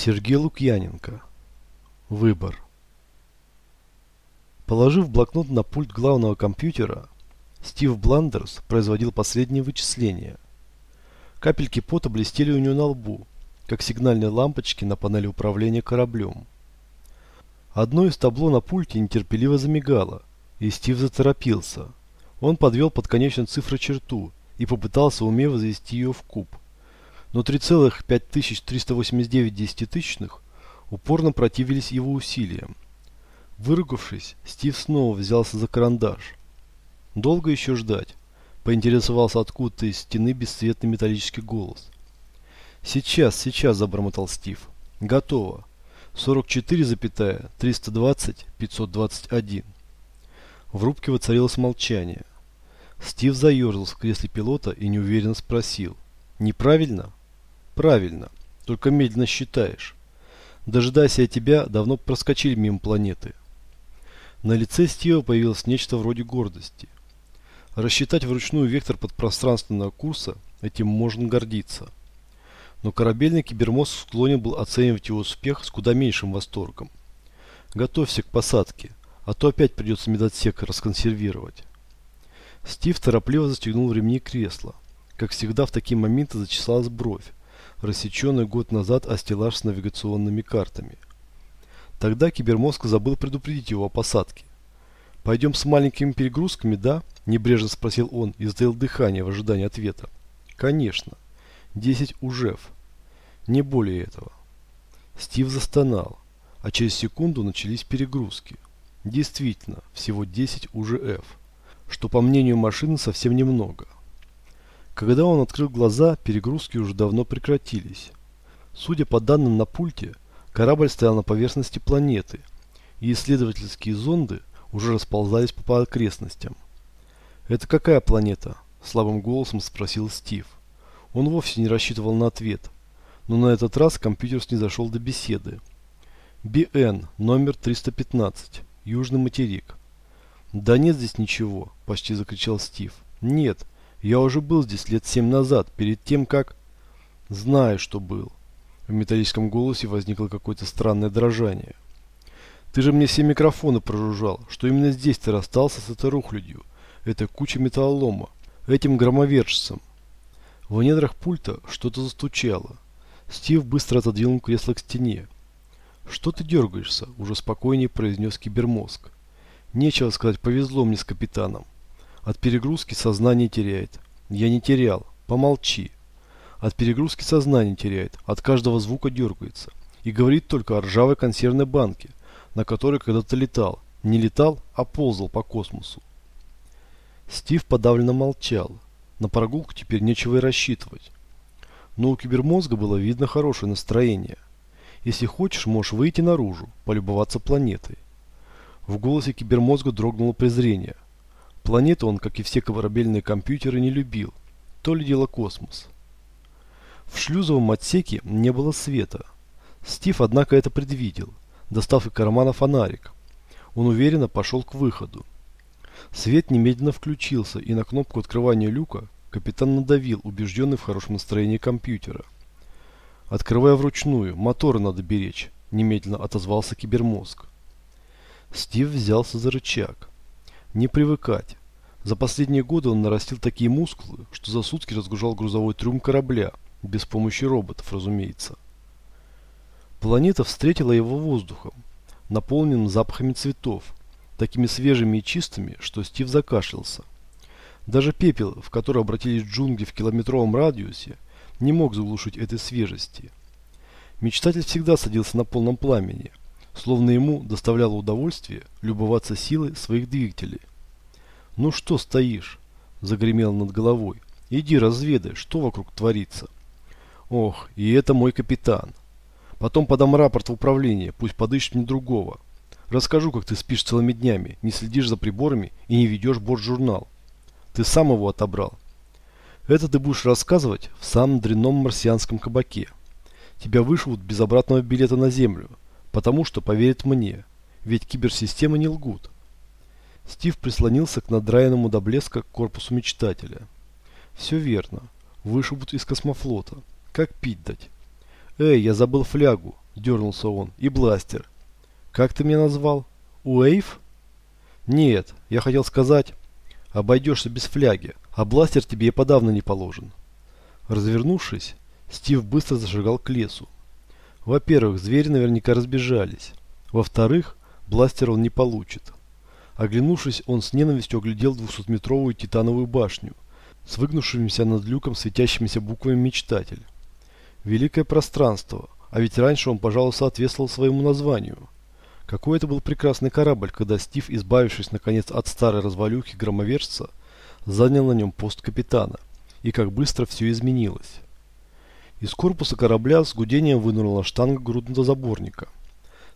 Сергей Лукьяненко. Выбор. Положив блокнот на пульт главного компьютера, Стив Бландерс производил последние вычисления. Капельки пота блестели у него на лбу, как сигнальные лампочки на панели управления кораблем. Одно из табло на пульте нетерпеливо замигало, и Стив заторопился. Он подвел под конечную цифру черту и попытался уме возвести ее в куб. Но 3,5389 десятитысячных упорно противились его усилиям. Выругавшись, Стив снова взялся за карандаш. Долго еще ждать? Поинтересовался откуда-то из стены бесцветный металлический голос. Сейчас, сейчас, забормотал Стив. Готово. 44,320,521. В рубке воцарилось молчание. Стив заерзался в кресле пилота и неуверенно спросил. Неправильно? Правильно. Только медленно считаешь. Дожидаясь тебя, давно проскочили мимо планеты. На лице Стива появилось нечто вроде гордости. Рассчитать вручную вектор подпространственного курса, этим можно гордиться. Но корабельный кибермозг склонен был оценивать его успех с куда меньшим восторгом. Готовься к посадке, а то опять придется медотсек расконсервировать. Стив торопливо застегнул ремни кресла. Как всегда в такие моменты зачесалась бровь, рассеченная год назад о стеллаж с навигационными картами. Тогда кибермозг забыл предупредить его о посадке. «Пойдем с маленькими перегрузками, да?» – небрежно спросил он и затаил дыхание в ожидании ответа. «Конечно. Десять ужев. Не более этого». Стив застонал, а через секунду начались перегрузки. Действительно, всего 10 УЖФ, что по мнению машины совсем немного. Когда он открыл глаза, перегрузки уже давно прекратились. Судя по данным на пульте, Корабль стоял на поверхности планеты, и исследовательские зонды уже расползались по окрестностям. «Это какая планета?» – слабым голосом спросил Стив. Он вовсе не рассчитывал на ответ, но на этот раз компьютер снизошел до беседы. «БН, номер 315, Южный материк». «Да нет здесь ничего», – почти закричал Стив. «Нет, я уже был здесь лет семь назад, перед тем как...» «Знаю, что был. В металлическом голосе возникло какое-то странное дрожание. «Ты же мне все микрофоны прожужжал, что именно здесь ты расстался с этой рухлядью, этой кучей металлолома, этим громовержцем». В недрах пульта что-то застучало. Стив быстро отодвинул кресло к стене. «Что ты дергаешься?» – уже спокойнее произнес кибермозг. «Нечего сказать, повезло мне с капитаном. От перегрузки сознание теряет. Я не терял. Помолчи». От перегрузки сознание теряет, от каждого звука дергается. И говорит только о ржавой консервной банке, на которой когда-то летал. Не летал, а ползал по космосу. Стив подавленно молчал. На прогулку теперь нечего и рассчитывать. Но у кибермозга было видно хорошее настроение. Если хочешь, можешь выйти наружу, полюбоваться планетой. В голосе кибермозга дрогнуло презрение. Планету он, как и все корабельные компьютеры, не любил. То ли дело космос. В шлюзовом отсеке не было света. Стив, однако, это предвидел, достав из кармана фонарик. Он уверенно пошел к выходу. Свет немедленно включился, и на кнопку открывания люка капитан надавил, убежденный в хорошем настроении компьютера. «Открывая вручную, моторы надо беречь», – немедленно отозвался кибермозг. Стив взялся за рычаг. Не привыкать. За последние годы он нарастил такие мускулы, что за сутки разгружал грузовой трюм корабля – без помощи роботов, разумеется. Планета встретила его воздухом, наполненным запахами цветов, такими свежими и чистыми, что Стив закашлялся. Даже пепел, в который обратились джунгли в километровом радиусе, не мог заглушить этой свежести. Мечтатель всегда садился на полном пламени, словно ему доставляло удовольствие любоваться силой своих двигателей. «Ну что стоишь?» – загремел над головой. «Иди разведай, что вокруг творится». Ох, и это мой капитан. Потом подам рапорт в управление, пусть подыщет мне другого. Расскажу, как ты спишь целыми днями, не следишь за приборами и не ведешь борт-журнал. Ты сам его отобрал. Это ты будешь рассказывать в самом дрянном марсианском кабаке. Тебя вышивут без обратного билета на Землю, потому что поверят мне, ведь киберсистемы не лгут. Стив прислонился к надраенному до блеска корпусу мечтателя. Все верно, вышибут из космофлота. Как пить дать? Эй, я забыл флягу, дернулся он, и бластер. Как ты меня назвал? Уэйв? Нет, я хотел сказать, обойдешься без фляги, а бластер тебе и подавно не положен. Развернувшись, Стив быстро зашагал к лесу. Во-первых, звери наверняка разбежались. Во-вторых, бластер он не получит. Оглянувшись, он с ненавистью оглядел двухсотметровую титановую башню с выгнувшимися над люком светящимися буквами «Мечтатель». Великое пространство, а ведь раньше он, пожалуй, соответствовал своему названию. Какой это был прекрасный корабль, когда Стив, избавившись наконец от старой развалюхи громовержца, занял на нем пост капитана. И как быстро все изменилось. Из корпуса корабля с гудением вынырнула штанга грунтозаборника.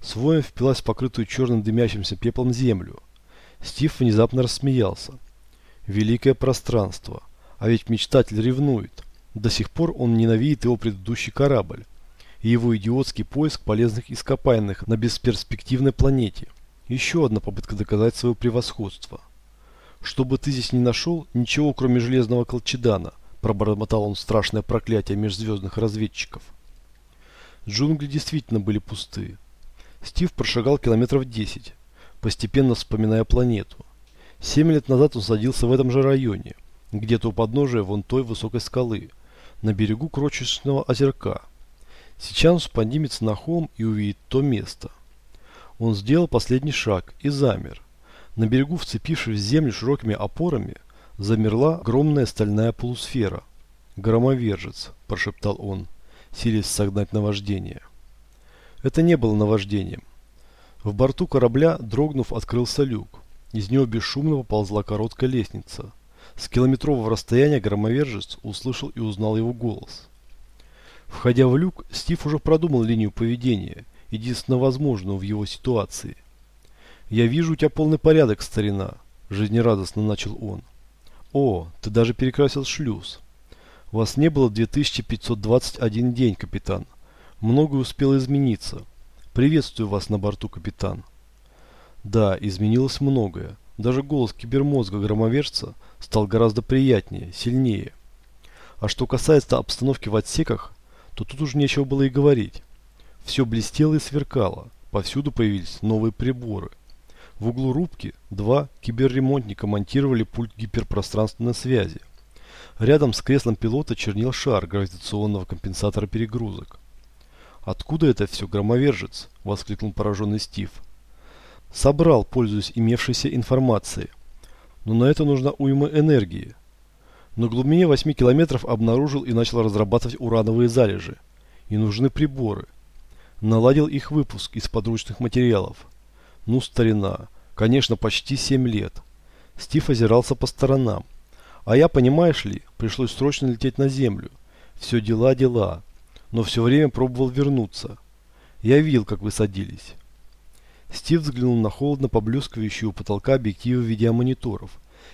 Своем впилась в покрытую черным дымящимся пеплом землю. Стив внезапно рассмеялся. Великое пространство. А ведь мечтатель ревнует. До сих пор он ненавидит его предыдущий корабль. И его идиотский поиск полезных ископаемых на бесперспективной планете. Еще одна попытка доказать свое превосходство. Что бы ты здесь ни нашел, ничего кроме железного колчедана, пробормотал он страшное проклятие межзвездных разведчиков. Джунгли действительно были пустые. Стив прошагал километров 10, постепенно вспоминая планету. Семь лет назад он садился в этом же районе, где-то у подножия вон той высокой скалы, на берегу крошечного озерка. Сейчас он поднимется на холм и увидит то место. Он сделал последний шаг и замер. На берегу, вцепившись в землю широкими опорами, замерла огромная стальная полусфера. «Громовержец», – прошептал он, силясь согнать наваждение. Это не было наваждением. В борту корабля, дрогнув, открылся люк. Из него бесшумно поползла короткая лестница. С километрового расстояния громовержец услышал и узнал его голос. Входя в люк, Стив уже продумал линию поведения, единственно возможную в его ситуации. «Я вижу у тебя полный порядок, старина», – жизнерадостно начал он. О, ты даже перекрасил шлюз. Вас не было 2521 день, капитан. Многое успело измениться. Приветствую вас на борту, капитан. Да, изменилось многое. Даже голос кибермозга громовержца стал гораздо приятнее, сильнее. А что касается обстановки в отсеках, то тут уже нечего было и говорить. Все блестело и сверкало. Повсюду появились новые приборы – в углу рубки два киберремонтника монтировали пульт гиперпространственной связи. Рядом с креслом пилота чернил шар гравитационного компенсатора перегрузок. «Откуда это все, громовержец?» – воскликнул пораженный Стив. «Собрал, пользуясь имевшейся информацией. Но на это нужна уйма энергии. На глубине 8 километров обнаружил и начал разрабатывать урановые залежи. И нужны приборы. Наладил их выпуск из подручных материалов. Ну, старина, конечно, почти семь лет. Стив озирался по сторонам. А я, понимаешь ли, пришлось срочно лететь на землю. Все дела, дела. Но все время пробовал вернуться. Я видел, как вы садились. Стив взглянул на холодно поблескивающую у потолка объективы видеомониторов,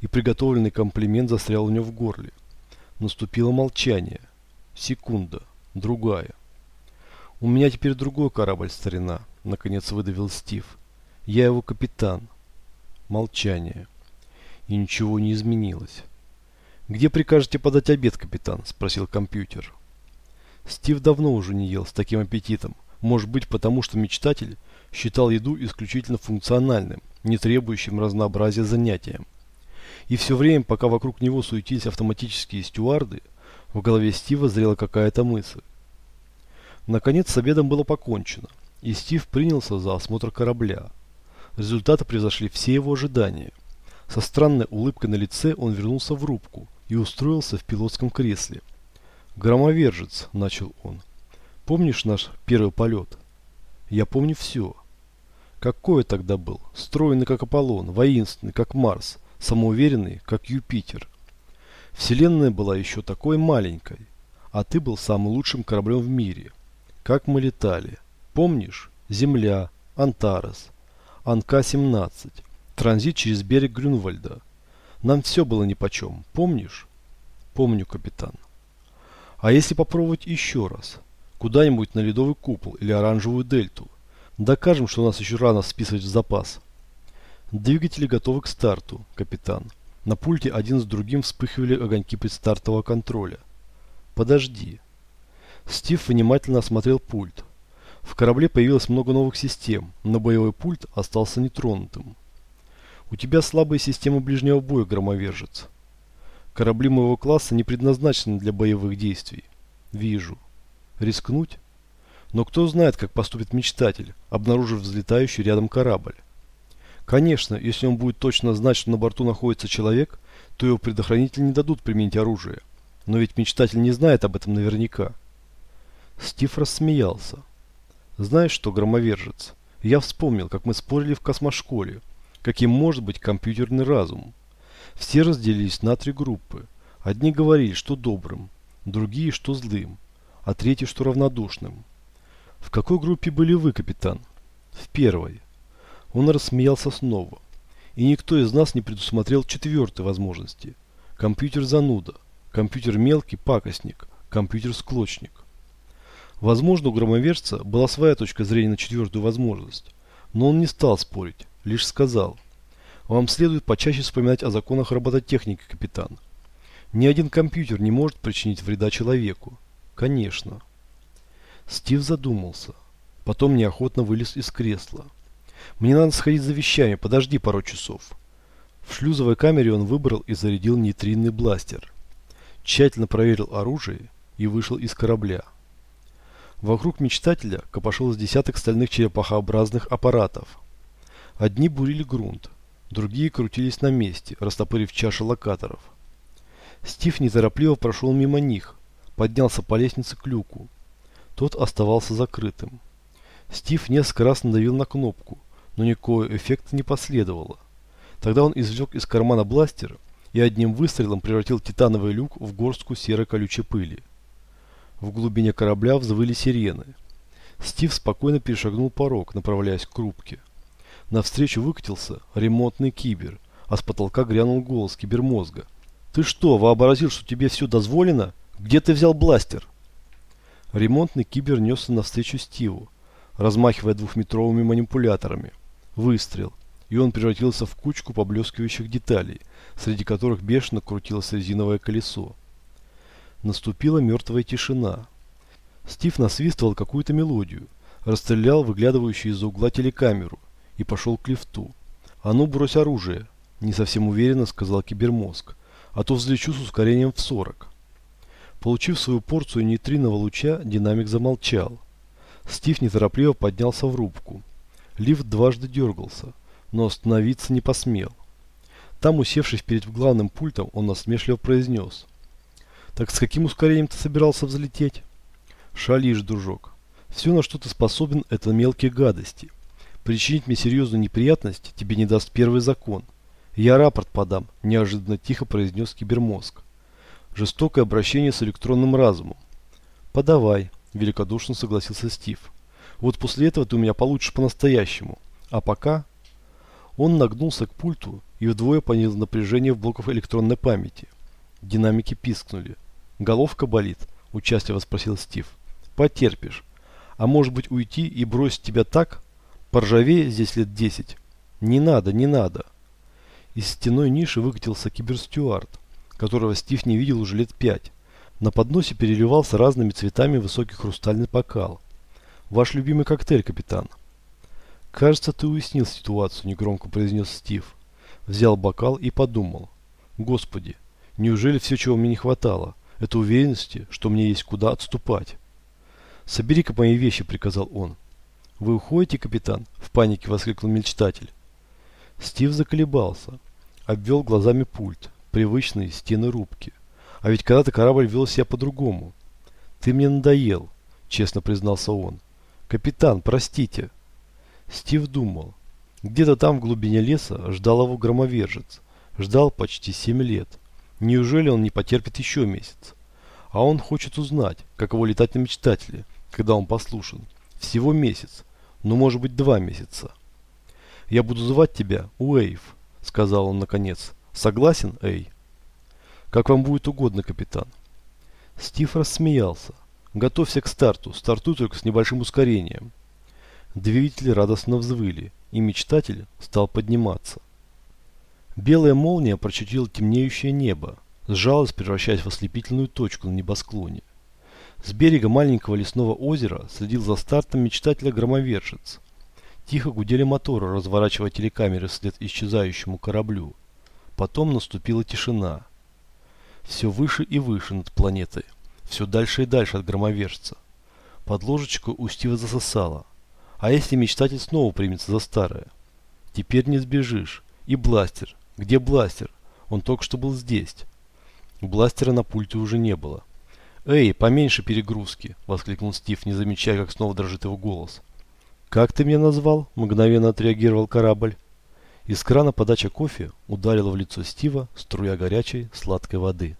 и приготовленный комплимент застрял у него в горле. Наступило молчание. Секунда. Другая. «У меня теперь другой корабль, старина», — наконец выдавил Стив. Я его капитан. Молчание. И ничего не изменилось. «Где прикажете подать обед, капитан?» – спросил компьютер. Стив давно уже не ел с таким аппетитом. Может быть, потому что мечтатель считал еду исключительно функциональным, не требующим разнообразия занятием. И все время, пока вокруг него суетились автоматические стюарды, в голове Стива зрела какая-то мысль. Наконец с обедом было покончено, и Стив принялся за осмотр корабля. Результаты превзошли все его ожидания. Со странной улыбкой на лице он вернулся в рубку и устроился в пилотском кресле. «Громовержец», – начал он. «Помнишь наш первый полет?» «Я помню все». «Какой тогда был? Стройный, как Аполлон, воинственный, как Марс, самоуверенный, как Юпитер. Вселенная была еще такой маленькой, а ты был самым лучшим кораблем в мире. Как мы летали. Помнишь? Земля, Антарес, Анка-17. Транзит через берег Грюнвальда. Нам все было нипочем. Помнишь? Помню, капитан. А если попробовать еще раз? Куда-нибудь на ледовый купол или оранжевую дельту. Докажем, что нас еще рано списывать в запас. Двигатели готовы к старту, капитан. На пульте один с другим вспыхивали огоньки предстартового контроля. Подожди. Стив внимательно осмотрел пульт. В корабле появилось много новых систем, но боевой пульт остался нетронутым. У тебя слабые системы ближнего боя, громовержец. Корабли моего класса не предназначены для боевых действий. Вижу. Рискнуть? Но кто знает, как поступит мечтатель, обнаружив взлетающий рядом корабль. Конечно, если он будет точно знать, что на борту находится человек, то его предохранители не дадут применить оружие. Но ведь мечтатель не знает об этом наверняка. Стив рассмеялся. Знаешь что, громовержец, я вспомнил, как мы спорили в космошколе, каким может быть компьютерный разум. Все разделились на три группы. Одни говорили, что добрым, другие, что злым, а третьи, что равнодушным. В какой группе были вы, капитан? В первой. Он рассмеялся снова. И никто из нас не предусмотрел четвертой возможности. Компьютер зануда, компьютер мелкий пакостник, компьютер склочник. Возможно, у громовержца была своя точка зрения на четвертую возможность, но он не стал спорить, лишь сказал, «Вам следует почаще вспоминать о законах робототехники, капитан. Ни один компьютер не может причинить вреда человеку. Конечно». Стив задумался, потом неохотно вылез из кресла. «Мне надо сходить за вещами, подожди пару часов». В шлюзовой камере он выбрал и зарядил нейтринный бластер. Тщательно проверил оружие и вышел из корабля. Вокруг мечтателя копошилось десяток стальных черепахообразных аппаратов. Одни бурили грунт, другие крутились на месте, растопырив чаши локаторов. Стив неторопливо прошел мимо них, поднялся по лестнице к люку. Тот оставался закрытым. Стив несколько раз надавил на кнопку, но никакого эффекта не последовало. Тогда он извлек из кармана бластер и одним выстрелом превратил титановый люк в горстку серой колючей пыли. В глубине корабля взвыли сирены. Стив спокойно перешагнул порог, направляясь к рубке. Навстречу выкатился ремонтный кибер, а с потолка грянул голос кибермозга. «Ты что, вообразил, что тебе все дозволено? Где ты взял бластер?» Ремонтный кибер несся навстречу Стиву, размахивая двухметровыми манипуляторами. Выстрел, и он превратился в кучку поблескивающих деталей, среди которых бешено крутилось резиновое колесо. Наступила мертвая тишина. Стив насвистывал какую-то мелодию, расстрелял выглядывающую из-за угла телекамеру и пошел к лифту. «А ну, брось оружие!» – не совсем уверенно сказал кибермозг. «А то взлечу с ускорением в 40». Получив свою порцию нейтриного луча, динамик замолчал. Стив неторопливо поднялся в рубку. Лифт дважды дергался, но остановиться не посмел. Там, усевшись перед главным пультом, он насмешливо произнес. Так с каким ускорением ты собирался взлететь? Шалишь, дружок. Все, на что ты способен, это мелкие гадости. Причинить мне серьезную неприятность тебе не даст первый закон. Я рапорт подам, неожиданно тихо произнес кибермозг. Жестокое обращение с электронным разумом. Подавай, великодушно согласился Стив. Вот после этого ты у меня получишь по-настоящему. А пока... Он нагнулся к пульту и вдвое понизил напряжение в блоках электронной памяти. Динамики пискнули. «Головка болит?» – участливо спросил Стив. «Потерпишь. А может быть уйти и бросить тебя так? Поржавее здесь лет десять?» «Не надо, не надо!» Из стеной ниши выкатился киберстюард, которого Стив не видел уже лет пять. На подносе переливался разными цветами высокий хрустальный бокал. «Ваш любимый коктейль, капитан». «Кажется, ты уяснил ситуацию», – негромко произнес Стив. Взял бокал и подумал. «Господи, неужели все, чего мне не хватало?» это уверенности, что мне есть куда отступать. «Собери-ка мои вещи», — приказал он. «Вы уходите, капитан?» — в панике воскликнул мечтатель. Стив заколебался, обвел глазами пульт, привычные стены рубки. А ведь когда-то корабль вел себя по-другому. «Ты мне надоел», — честно признался он. «Капитан, простите». Стив думал. Где-то там в глубине леса ждал его громовержец. Ждал почти семь лет. Неужели он не потерпит еще месяц? А он хочет узнать, каково летать на мечтателе, когда он послушен. Всего месяц, ну может быть два месяца. «Я буду звать тебя Уэйв», — сказал он наконец. «Согласен, Эй?» «Как вам будет угодно, капитан». Стив рассмеялся. «Готовься к старту. Стартуй только с небольшим ускорением». Двигатели радостно взвыли, и мечтатель стал подниматься. Белая молния прочертила темнеющее небо, сжалась, превращаясь в ослепительную точку на небосклоне. С берега маленького лесного озера следил за стартом мечтателя громовержец. Тихо гудели моторы, разворачивая телекамеры вслед исчезающему кораблю. Потом наступила тишина. Все выше и выше над планетой. Все дальше и дальше от громовержца. Под ложечку у Стива засосало. А если мечтатель снова примется за старое? Теперь не сбежишь. И бластер. Где бластер? Он только что был здесь. Бластера на пульте уже не было. «Эй, поменьше перегрузки!» – воскликнул Стив, не замечая, как снова дрожит его голос. «Как ты меня назвал?» – мгновенно отреагировал корабль. Из крана подача кофе ударила в лицо Стива струя горячей сладкой воды.